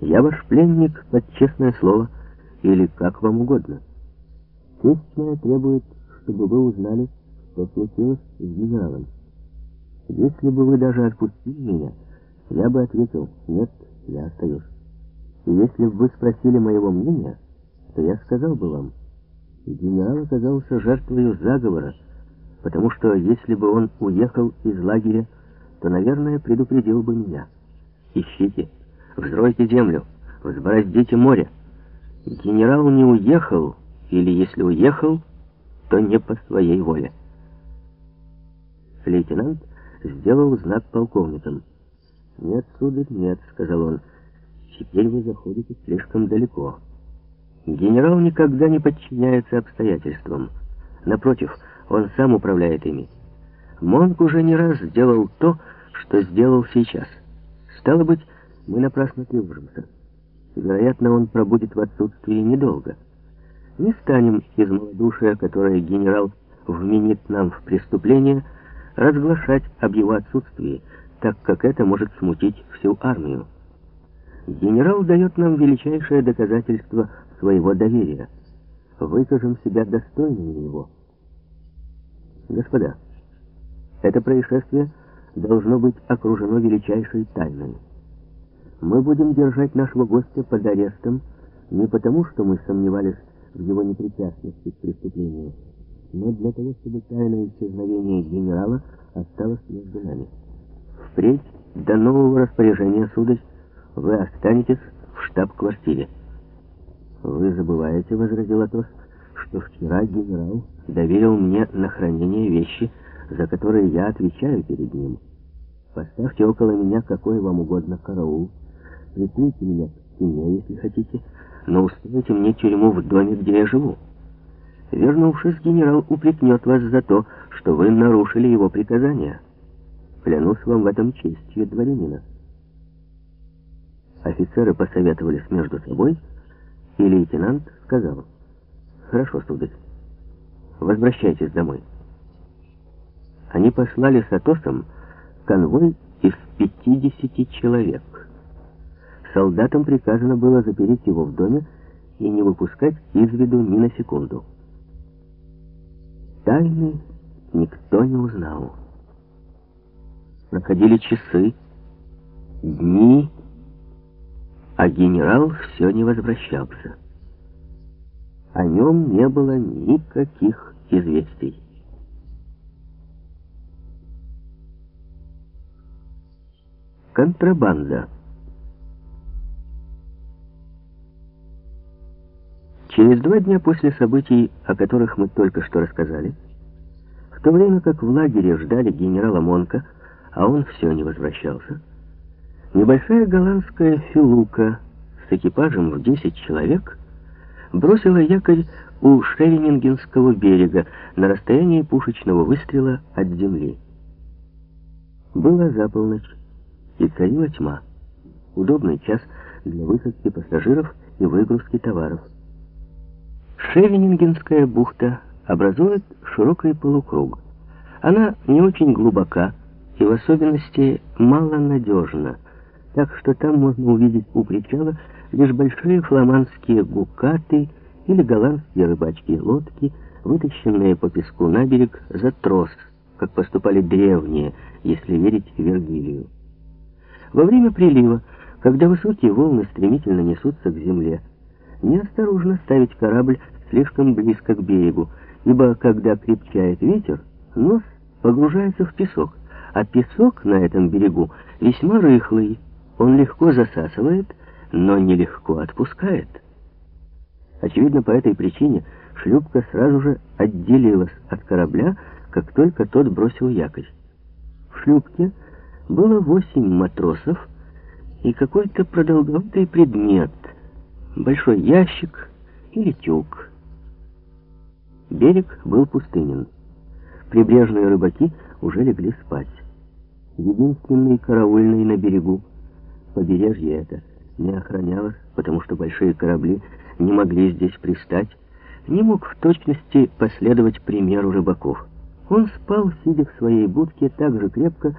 Я ваш пленник под честное слово, или как вам угодно. Честь моя требует, чтобы вы узнали, что случилось с генералом. Если бы вы даже отпустили меня, я бы ответил, нет, я остаюсь. И если бы вы спросили моего мнения, то я сказал бы вам, генерал оказался жертвой заговора, потому что если бы он уехал из лагеря, то, наверное, предупредил бы меня. Ищите, взройте землю, взбороздите море. Генерал не уехал, или если уехал, то не по своей воле. Лейтенант сделал знак полковникам. «Нет, сударь, нет», — сказал он, — «теперь вы заходите слишком далеко». Генерал никогда не подчиняется обстоятельствам. Напротив, он сам управляет ими. Монк уже не раз сделал то, что сделал сейчас. Стало быть, мы напрасно тревожимся. Вероятно, он пробудет в отсутствии недолго. Не станем из малодушия, которое генерал вменит нам в преступление, разглашать об его отсутствии, так как это может смутить всю армию. Генерал дает нам величайшее доказательство своего доверия. Выкажем себя достойными его. Господа, это происшествие должно быть окружено величайшей тайной. Мы будем держать нашего гостя под арестом не потому, что мы сомневались в его непричастности к преступлению, но для того, чтобы тайное исчезновение генерала осталось между нами. Впредь, до нового распоряжения, сударь, вы останетесь в штаб-квартире. Вы забываете, — возразил Атос, — что вчера генерал доверил мне на хранение вещи, за которые я отвечаю перед ним. Поставьте около меня какой вам угодно караул, прикуйте меня к стене, если хотите, но устройте мне тюрьму в доме, где я живу. Вернувшись, генерал упрекнет вас за то, что вы нарушили его приказания. Клянусь вам в этом честью дворянина. Офицеры посоветовались между собой, и лейтенант сказал, «Хорошо, сударь, возвращайтесь домой». Они послали с Атосом конвой из 50 человек. Солдатам приказано было запереть его в доме и не выпускать из виду ни на секунду. Тайны никто не узнал. Проходили часы, дни, а генерал все не возвращался. О нем не было никаких известий. Контрабанда. Через два дня после событий, о которых мы только что рассказали, в то время как в лагере ждали генерала Монка, а он все не возвращался, небольшая голландская филука с экипажем в 10 человек бросила якорь у Шевенингенского берега на расстоянии пушечного выстрела от земли. Было за полночь и царила тьма. Удобный час для высадки пассажиров и выгрузки товаров. Шевенингенская бухта образует широкий полукруг. Она не очень глубока и в особенности малонадежна, так что там можно увидеть у причала лишь большие фламандские гукаты или голландские рыбачьи лодки, вытащенные по песку на берег за трос, как поступали древние, если верить Вергилию. Во время прилива, когда высокие волны стремительно несутся к земле, неосторожно ставить корабль слишком близко к берегу, ибо когда крепчает ветер, нос погружается в песок, а песок на этом берегу весьма рыхлый, он легко засасывает, но нелегко отпускает. Очевидно, по этой причине шлюпка сразу же отделилась от корабля, как только тот бросил якорь. В шлюпке было восемь матросов и какой-то продолговатый предмет, большой ящик или тюк. Берег был пустынен. Прибрежные рыбаки уже легли спать. Единственный караульный на берегу, побережье это, не охранялось, потому что большие корабли не могли здесь пристать, не мог в точности последовать примеру рыбаков. Он спал, сидя в своей будке, так же крепко,